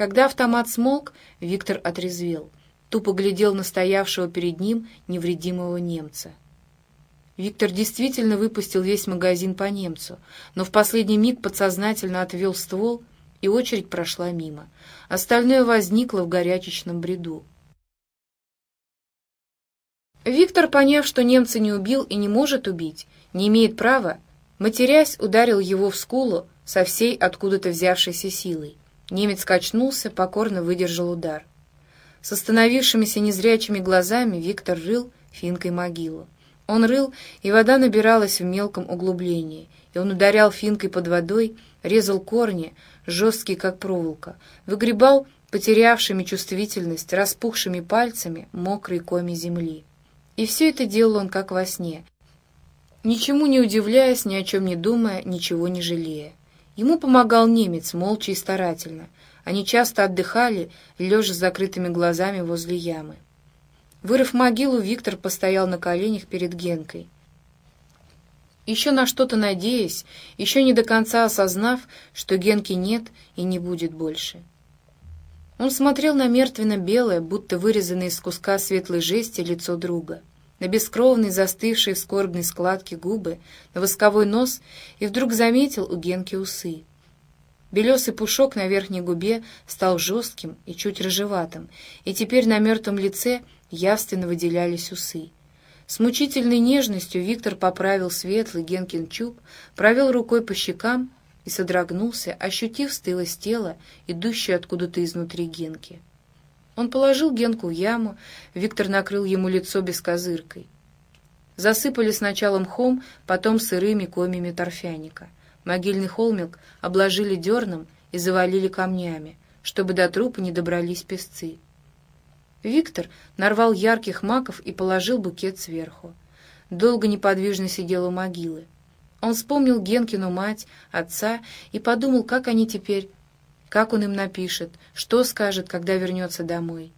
Когда автомат смолк, Виктор отрезвел. Тупо глядел на стоявшего перед ним невредимого немца. Виктор действительно выпустил весь магазин по немцу, но в последний миг подсознательно отвел ствол, и очередь прошла мимо. Остальное возникло в горячечном бреду. Виктор, поняв, что немца не убил и не может убить, не имеет права, матерясь, ударил его в скулу со всей откуда-то взявшейся силой. Немец качнулся, покорно выдержал удар. С остановившимися незрячими глазами Виктор рыл финкой могилу. Он рыл, и вода набиралась в мелком углублении, и он ударял финкой под водой, резал корни, жесткие, как проволока, выгребал потерявшими чувствительность, распухшими пальцами мокрые коми земли. И все это делал он как во сне, ничему не удивляясь, ни о чем не думая, ничего не жалея. Ему помогал немец, молча и старательно. Они часто отдыхали, лежа с закрытыми глазами возле ямы. Вырыв могилу, Виктор постоял на коленях перед Генкой. Еще на что-то надеясь, еще не до конца осознав, что Генки нет и не будет больше. Он смотрел на мертвенно-белое, будто вырезанное из куска светлой жести лицо друга — на бескровные, застывшие в скорбной складке губы, на восковой нос и вдруг заметил у Генки усы. Белесый пушок на верхней губе стал жестким и чуть рыжеватым, и теперь на мертвом лице явственно выделялись усы. С мучительной нежностью Виктор поправил светлый Генкин чуб, провел рукой по щекам и содрогнулся, ощутив стылость тела, идущую откуда-то изнутри Генки. Он положил Генку в яму, Виктор накрыл ему лицо бескозыркой. Засыпали сначала мхом, потом сырыми комьями торфяника. Могильный холмик обложили дерном и завалили камнями, чтобы до трупа не добрались песцы. Виктор нарвал ярких маков и положил букет сверху. Долго неподвижно сидел у могилы. Он вспомнил Генкину мать, отца и подумал, как они теперь как он им напишет? Что скажет, когда вернется домой?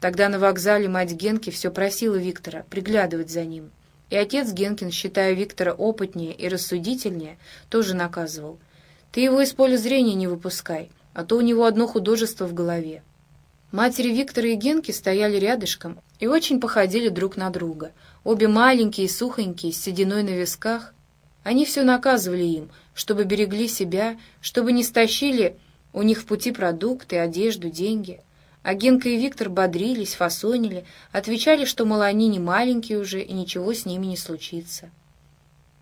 Тогда на вокзале мать Генки все просила Виктора приглядывать за ним. И отец Генкин, считая Виктора опытнее и рассудительнее, тоже наказывал. «Ты его из поля зрения не выпускай, а то у него одно художество в голове». Матери Виктора и Генки стояли рядышком и очень походили друг на друга. Обе маленькие, сухонькие, с сединой на висках. Они все наказывали им, чтобы берегли себя, чтобы не стащили у них в пути продукты, одежду, деньги. А Генка и Виктор бодрились, фасонили, отвечали, что, мол, они не маленькие уже, и ничего с ними не случится.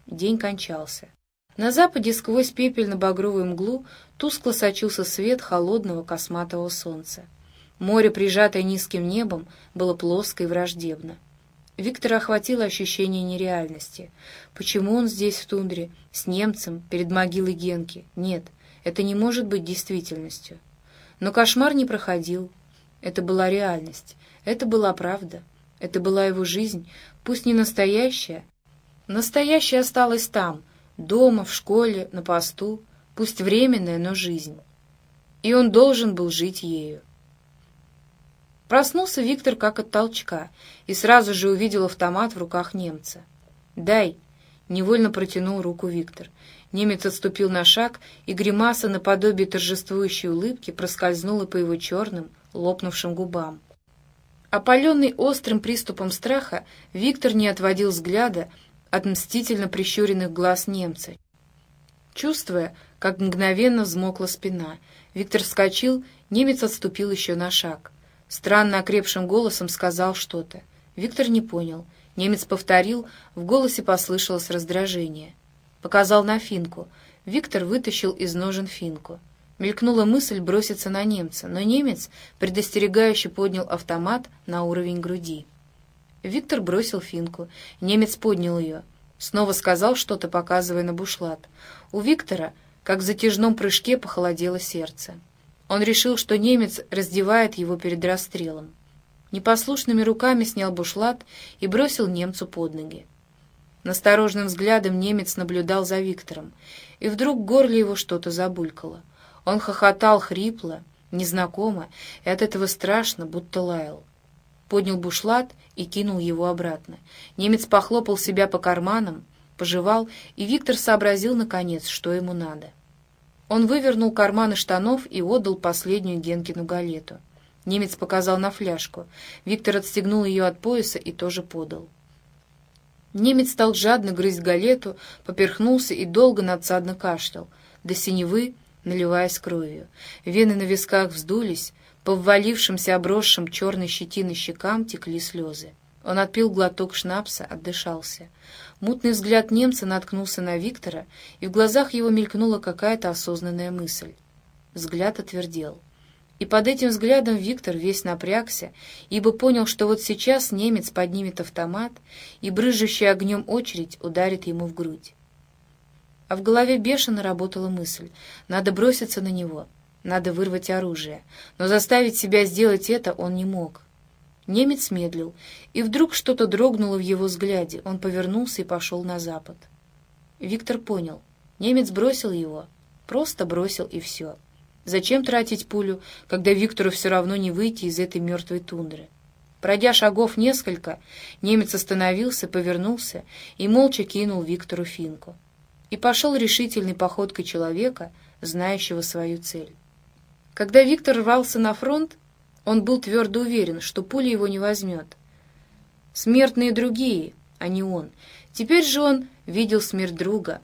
День кончался. На западе сквозь пепельно-багровую мглу тускло сочился свет холодного косматого солнца. Море, прижатое низким небом, было плоско и враждебно. Виктора охватило ощущение нереальности. Почему он здесь, в тундре, с немцем, перед могилой Генки? Нет, это не может быть действительностью. Но кошмар не проходил. Это была реальность. Это была правда. Это была его жизнь, пусть не настоящая. Настоящая осталась там, дома, в школе, на посту, пусть временная, но жизнь. И он должен был жить ею. Проснулся Виктор как от толчка и сразу же увидел автомат в руках немца. «Дай!» — невольно протянул руку Виктор. Немец отступил на шаг, и гримаса наподобие торжествующей улыбки проскользнула по его черным, лопнувшим губам. Опаленный острым приступом страха, Виктор не отводил взгляда от мстительно прищуренных глаз немца. Чувствуя, как мгновенно взмокла спина, Виктор вскочил, немец отступил еще на шаг. Странно окрепшим голосом сказал что-то. Виктор не понял. Немец повторил, в голосе послышалось раздражение — Показал на финку. Виктор вытащил из ножен финку. Мелькнула мысль броситься на немца, но немец предостерегающе поднял автомат на уровень груди. Виктор бросил финку. Немец поднял ее. Снова сказал что-то, показывая на бушлат. У Виктора, как в затяжном прыжке, похолодело сердце. Он решил, что немец раздевает его перед расстрелом. Непослушными руками снял бушлат и бросил немцу под ноги. Насторожным взглядом немец наблюдал за Виктором, и вдруг в горле его что-то забулькало. Он хохотал хрипло, незнакомо, и от этого страшно, будто лаял. Поднял бушлат и кинул его обратно. Немец похлопал себя по карманам, пожевал, и Виктор сообразил, наконец, что ему надо. Он вывернул карманы штанов и отдал последнюю Генкину галету. Немец показал на фляжку. Виктор отстегнул ее от пояса и тоже подал. Немец стал жадно грызть галету, поперхнулся и долго надсадно кашлял, до синевы наливаясь кровью. Вены на висках вздулись, по ввалившимся обросшим черной щетиной щекам текли слезы. Он отпил глоток шнапса, отдышался. Мутный взгляд немца наткнулся на Виктора, и в глазах его мелькнула какая-то осознанная мысль. Взгляд отвердел. И под этим взглядом Виктор весь напрягся, ибо понял, что вот сейчас немец поднимет автомат, и брызжущая огнем очередь ударит ему в грудь. А в голове бешено работала мысль. Надо броситься на него, надо вырвать оружие. Но заставить себя сделать это он не мог. Немец медлил, и вдруг что-то дрогнуло в его взгляде. Он повернулся и пошел на запад. Виктор понял. Немец бросил его. Просто бросил и все. Зачем тратить пулю, когда Виктору все равно не выйти из этой мертвой тундры? Пройдя шагов несколько, немец остановился, повернулся и молча кинул Виктору финку. И пошел решительной походкой человека, знающего свою цель. Когда Виктор рвался на фронт, он был твердо уверен, что пуля его не возьмет. Смертные другие, а не он. Теперь же он видел смерть друга.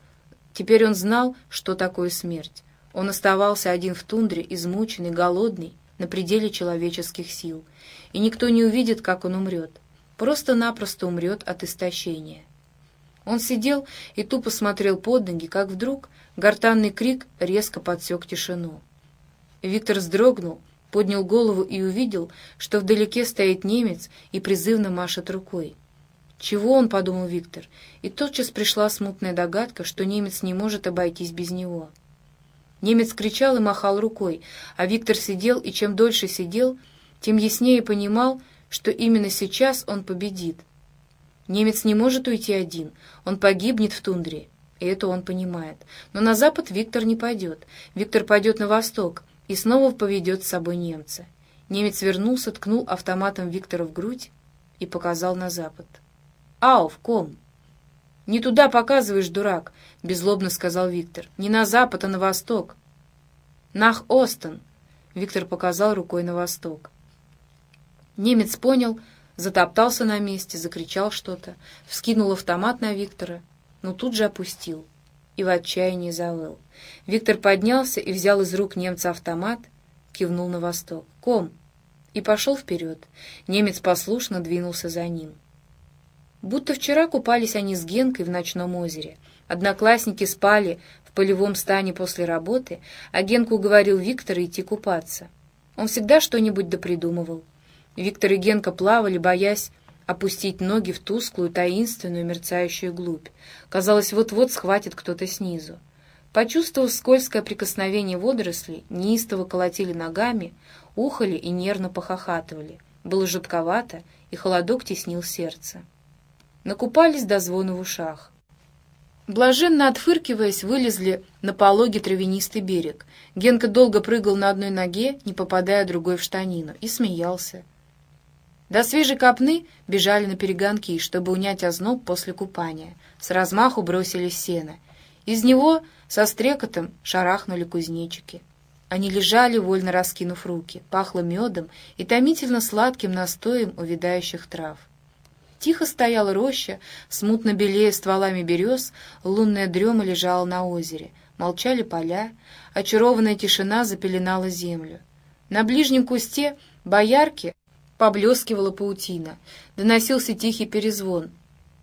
Теперь он знал, что такое смерть. Он оставался один в тундре, измученный, голодный, на пределе человеческих сил. И никто не увидит, как он умрет. Просто-напросто умрет от истощения. Он сидел и тупо смотрел под ноги, как вдруг гортанный крик резко подсек тишину. Виктор вздрогнул, поднял голову и увидел, что вдалеке стоит немец и призывно машет рукой. «Чего он?» — подумал Виктор, и тотчас пришла смутная догадка, что немец не может обойтись без него. Немец кричал и махал рукой, а Виктор сидел, и чем дольше сидел, тем яснее понимал, что именно сейчас он победит. Немец не может уйти один, он погибнет в тундре, и это он понимает. Но на запад Виктор не пойдет, Виктор пойдет на восток и снова поведет с собой немца. Немец вернулся, ткнул автоматом Виктора в грудь и показал на запад. «Ауф, ком!» «Не туда показываешь, дурак!» — беззлобно сказал Виктор. «Не на запад, а на восток!» «Нах Остен!» — Виктор показал рукой на восток. Немец понял, затоптался на месте, закричал что-то, вскинул автомат на Виктора, но тут же опустил и в отчаянии завыл. Виктор поднялся и взял из рук немца автомат, кивнул на восток. «Ком!» и пошел вперед. Немец послушно двинулся за ним. Будто вчера купались они с Генкой в ночном озере. Одноклассники спали в полевом стане после работы, а Генка уговорил Виктора идти купаться. Он всегда что-нибудь допридумывал. Виктор и Генка плавали, боясь опустить ноги в тусклую, таинственную, мерцающую глубь. Казалось, вот-вот схватит кто-то снизу. Почувствовав скользкое прикосновение водорослей, неистово колотили ногами, ухали и нервно похохатывали. Было жутковато, и холодок теснил сердце. Накупались до звона в ушах. Блаженно отфыркиваясь, вылезли на пологий травянистый берег. Генка долго прыгал на одной ноге, не попадая другой в штанину, и смеялся. До свежей копны бежали на перегонки, чтобы унять озноб после купания. С размаху бросили сено. Из него со стрекотом шарахнули кузнечики. Они лежали, вольно раскинув руки, пахло медом и томительно сладким настоем увядающих трав. Тихо стояла роща, смутно белее стволами берез, лунная дрема лежала на озере. Молчали поля, очарованная тишина запеленала землю. На ближнем кусте боярки поблескивала паутина, доносился тихий перезвон.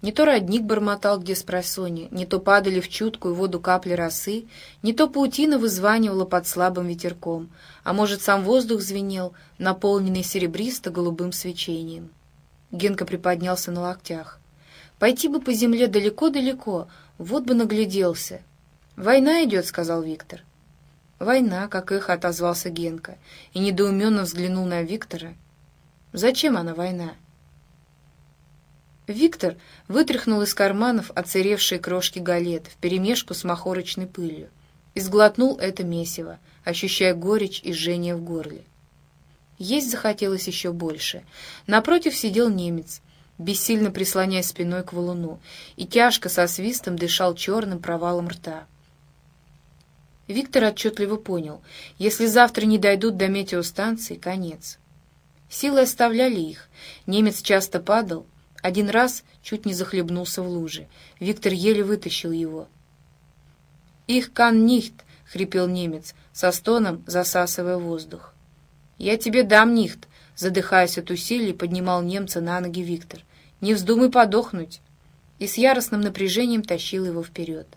Не то родник бормотал где спросонья, не то падали в чуткую воду капли росы, не то паутина вызванивала под слабым ветерком, а может, сам воздух звенел, наполненный серебристо-голубым свечением. Генка приподнялся на локтях. «Пойти бы по земле далеко-далеко, вот бы нагляделся». «Война идет», — сказал Виктор. «Война», — как эхо отозвался Генка, и недоуменно взглянул на Виктора. «Зачем она, война?» Виктор вытряхнул из карманов оцаревшие крошки галет вперемешку с махорочной пылью и сглотнул это месиво, ощущая горечь и жжение в горле. Есть захотелось еще больше. Напротив сидел немец, бессильно прислоняясь спиной к валуну, и тяжко со свистом дышал черным провалом рта. Виктор отчетливо понял, если завтра не дойдут до метеостанции, конец. Силы оставляли их. Немец часто падал. Один раз чуть не захлебнулся в луже. Виктор еле вытащил его. «Их кан нихт!» — хрипел немец, со стоном засасывая воздух. «Я тебе дам нихт!» — задыхаясь от усилий, поднимал немца на ноги Виктор. «Не вздумай подохнуть!» И с яростным напряжением тащил его вперед.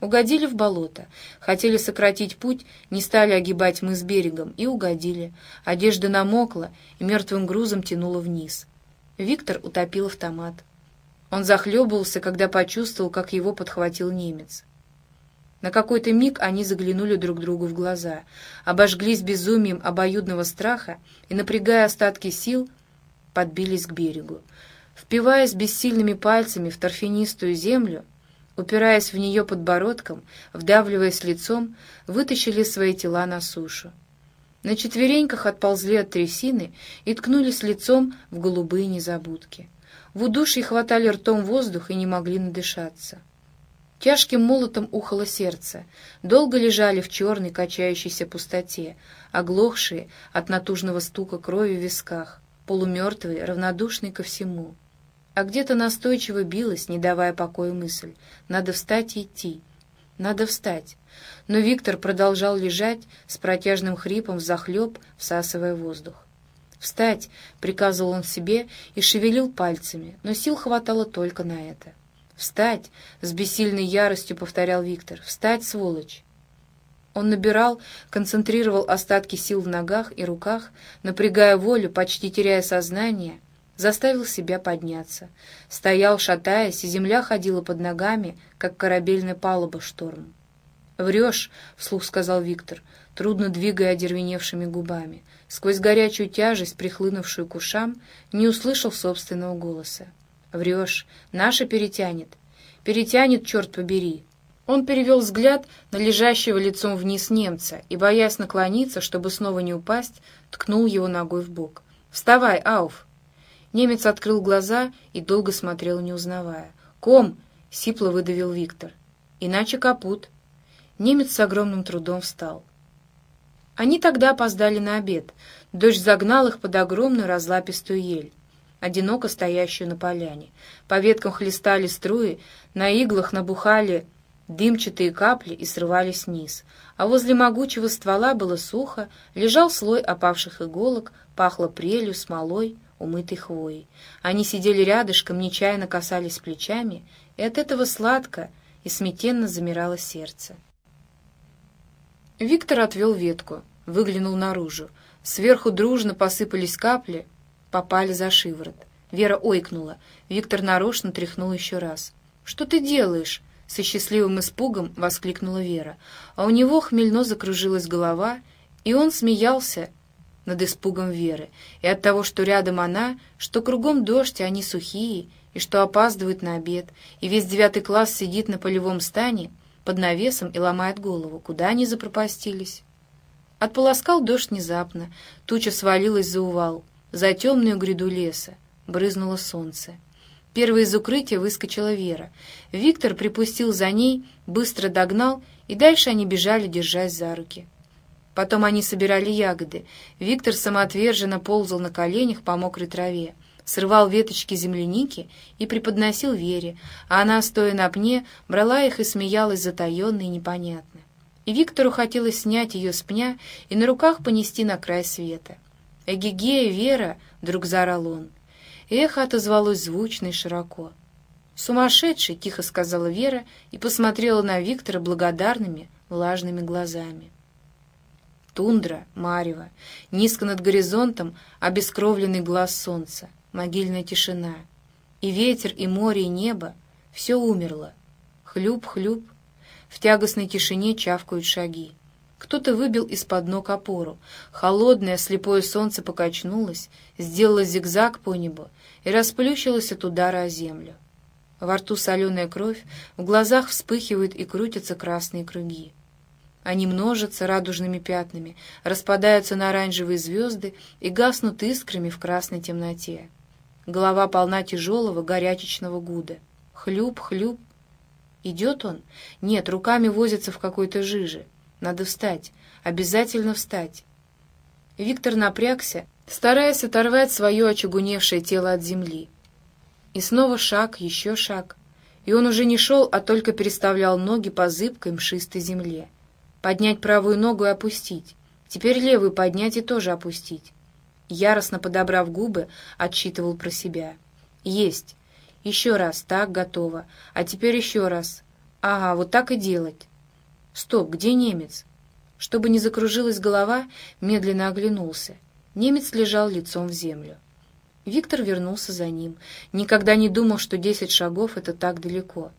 Угодили в болото. Хотели сократить путь, не стали огибать мы с берегом, и угодили. Одежда намокла и мертвым грузом тянула вниз. Виктор утопил автомат. Он захлебывался, когда почувствовал, как его подхватил немец. На какой-то миг они заглянули друг другу в глаза, обожглись безумием обоюдного страха и, напрягая остатки сил, подбились к берегу. Впиваясь бессильными пальцами в торфянистую землю, упираясь в нее подбородком, вдавливаясь лицом, вытащили свои тела на сушу. На четвереньках отползли от трясины и ткнулись лицом в голубые незабудки. В удушье хватали ртом воздух и не могли надышаться. Тяжким молотом ухало сердце. Долго лежали в черной качающейся пустоте, оглохшие от натужного стука крови в висках, полумертвые, равнодушные ко всему — а где-то настойчиво билась, не давая покоя мысль. Надо встать и идти. Надо встать. Но Виктор продолжал лежать с протяжным хрипом взахлеб, всасывая воздух. «Встать!» — приказывал он себе и шевелил пальцами, но сил хватало только на это. «Встать!» — с бессильной яростью повторял Виктор. «Встать, сволочь!» Он набирал, концентрировал остатки сил в ногах и руках, напрягая волю, почти теряя сознание — заставил себя подняться. Стоял, шатаясь, и земля ходила под ногами, как корабельная палуба шторм. «Врешь», — вслух сказал Виктор, трудно двигая одервеневшими губами. Сквозь горячую тяжесть, прихлынувшую к ушам, не услышал собственного голоса. «Врешь. Наша перетянет. Перетянет, черт побери». Он перевел взгляд на лежащего лицом вниз немца и, боясь наклониться, чтобы снова не упасть, ткнул его ногой в бок. «Вставай, Ауф!» Немец открыл глаза и долго смотрел, не узнавая. «Ком!» — сипло выдавил Виктор. «Иначе капут». Немец с огромным трудом встал. Они тогда опоздали на обед. Дождь загнал их под огромную разлапистую ель, одиноко стоящую на поляне. По веткам хлестали струи, на иглах набухали дымчатые капли и срывались вниз. А возле могучего ствола было сухо, лежал слой опавших иголок, пахло прелью, смолой, умытой хвоей. Они сидели рядышком, нечаянно касались плечами, и от этого сладко и смятенно замирало сердце. Виктор отвел ветку, выглянул наружу. Сверху дружно посыпались капли, попали за шиворот. Вера ойкнула. Виктор нарочно тряхнул еще раз. «Что ты делаешь?» Со счастливым испугом воскликнула Вера. А у него хмельно закружилась голова, и он смеялся, над испугом Веры, и от того, что рядом она, что кругом дождь, и они сухие, и что опаздывают на обед, и весь девятый класс сидит на полевом стане под навесом и ломает голову, куда они запропастились. Отполоскал дождь внезапно, туча свалилась за увал, за темную гряду леса, брызнуло солнце. Первой из укрытия выскочила Вера. Виктор припустил за ней, быстро догнал, и дальше они бежали, держась за руки. Потом они собирали ягоды. Виктор самоотверженно ползал на коленях по мокрой траве, срывал веточки земляники и преподносил Вере, а она, стоя на пне, брала их и смеялась затаенно и непонятно. И Виктору хотелось снять ее с пня и на руках понести на край света. «Эгегея, Вера!» — вдруг заорал он. Эхо отозвалось звучно и широко. «Сумасшедший!» — тихо сказала Вера и посмотрела на Виктора благодарными, влажными глазами. Тундра, марево, низко над горизонтом обескровленный глаз солнца, могильная тишина. И ветер, и море, и небо — все умерло. Хлюп-хлюп. В тягостной тишине чавкают шаги. Кто-то выбил из-под ног опору. Холодное, слепое солнце покачнулось, сделало зигзаг по небу и расплющилось от удара о землю. Во рту соленая кровь, в глазах вспыхивают и крутятся красные круги. Они множатся радужными пятнами, распадаются на оранжевые звезды и гаснут искрами в красной темноте. Голова полна тяжелого горячечного гуда. Хлюп, хлюп. Идет он? Нет, руками возится в какой-то жиже. Надо встать. Обязательно встать. Виктор напрягся, стараясь оторвать свое очагуневшее тело от земли. И снова шаг, еще шаг. И он уже не шел, а только переставлял ноги по зыбкой мшистой земле. Поднять правую ногу и опустить. Теперь левую поднять и тоже опустить. Яростно подобрав губы, отсчитывал про себя. Есть. Еще раз. Так, готово. А теперь еще раз. Ага, вот так и делать. Стоп, где немец? Чтобы не закружилась голова, медленно оглянулся. Немец лежал лицом в землю. Виктор вернулся за ним. Никогда не думал, что десять шагов — это так далеко.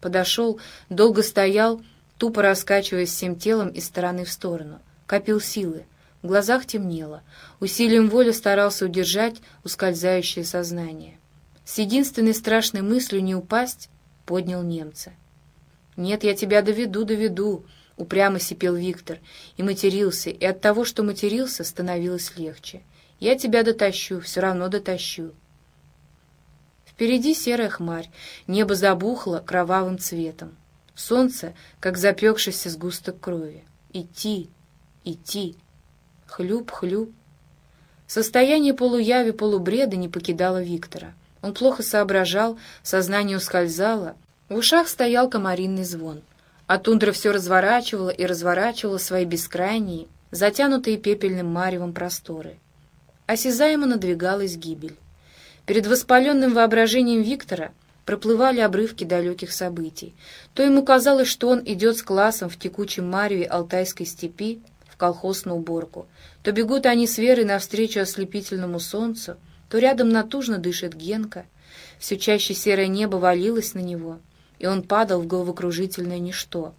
Подошел, долго стоял, тупо раскачиваясь всем телом из стороны в сторону. Копил силы. В глазах темнело. Усилием воли старался удержать ускользающее сознание. С единственной страшной мыслью не упасть поднял немца. «Нет, я тебя доведу, доведу», — упрямо сипел Виктор, и матерился, и от того, что матерился, становилось легче. «Я тебя дотащу, все равно дотащу». Впереди серая хмарь, небо забухло кровавым цветом. Солнце, как запекшийся сгусток крови. Идти, идти. Хлюп-хлюп. Состояние полуяви, полубреда не покидало Виктора. Он плохо соображал, сознание ускользало, в ушах стоял комаринный звон. А тундра все разворачивала и разворачивала свои бескрайние, затянутые пепельным маревом просторы. Осязаемо надвигалась гибель. Перед воспаленным воображением Виктора проплывали обрывки далеких событий. То ему казалось, что он идет с классом в текучем мареве Алтайской степи в колхоз на уборку, то бегут они с Верой навстречу ослепительному солнцу, то рядом натужно дышит Генка. Все чаще серое небо валилось на него — и он падал в головокружительное ничто.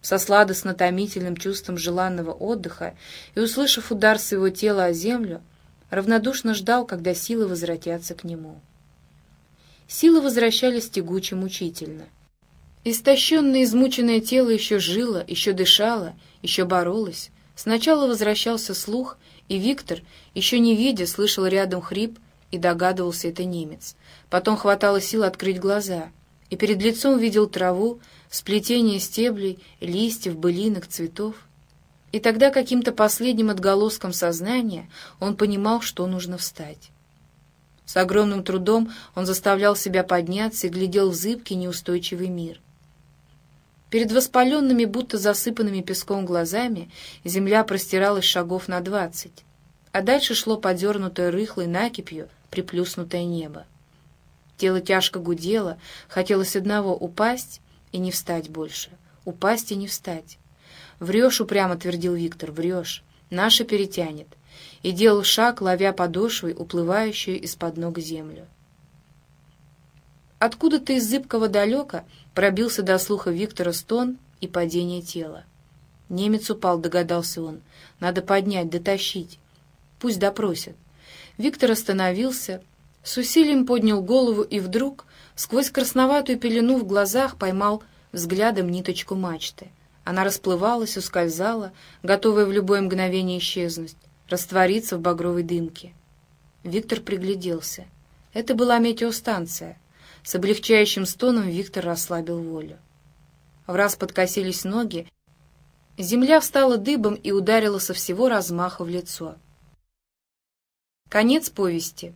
Со сладостно-томительным чувством желанного отдыха и, услышав удар своего тела о землю, равнодушно ждал, когда силы возвратятся к нему. Силы возвращались тягуче мучительно. Истощенное, измученное тело еще жило, еще дышало, еще боролось. Сначала возвращался слух, и Виктор, еще не видя, слышал рядом хрип и догадывался, это немец. Потом хватало сил открыть глаза — и перед лицом видел траву, сплетение стеблей, листьев, былинок, цветов. И тогда каким-то последним отголоском сознания он понимал, что нужно встать. С огромным трудом он заставлял себя подняться и глядел в зыбкий неустойчивый мир. Перед воспаленными, будто засыпанными песком глазами, земля простиралась шагов на двадцать, а дальше шло подернутое рыхлой накипью приплюснутое небо. Тело тяжко гудело, хотелось одного — упасть и не встать больше. Упасть и не встать. «Врешь», — упрямо твердил Виктор, — «врешь. Наша перетянет». И делал шаг, ловя подошвой уплывающую из-под ног землю. Откуда-то из зыбкого далека пробился до слуха Виктора стон и падение тела. Немец упал, догадался он. Надо поднять, дотащить. Пусть допросят. Виктор остановился, с усилием поднял голову и вдруг, сквозь красноватую пелену в глазах, поймал взглядом ниточку мачты. Она расплывалась, ускользала, готовая в любое мгновение исчезнуть, раствориться в багровой дымке. Виктор пригляделся. Это была метеостанция. С облегчающим стоном Виктор расслабил волю. В раз подкосились ноги, земля встала дыбом и ударила со всего размаха в лицо. Конец повести.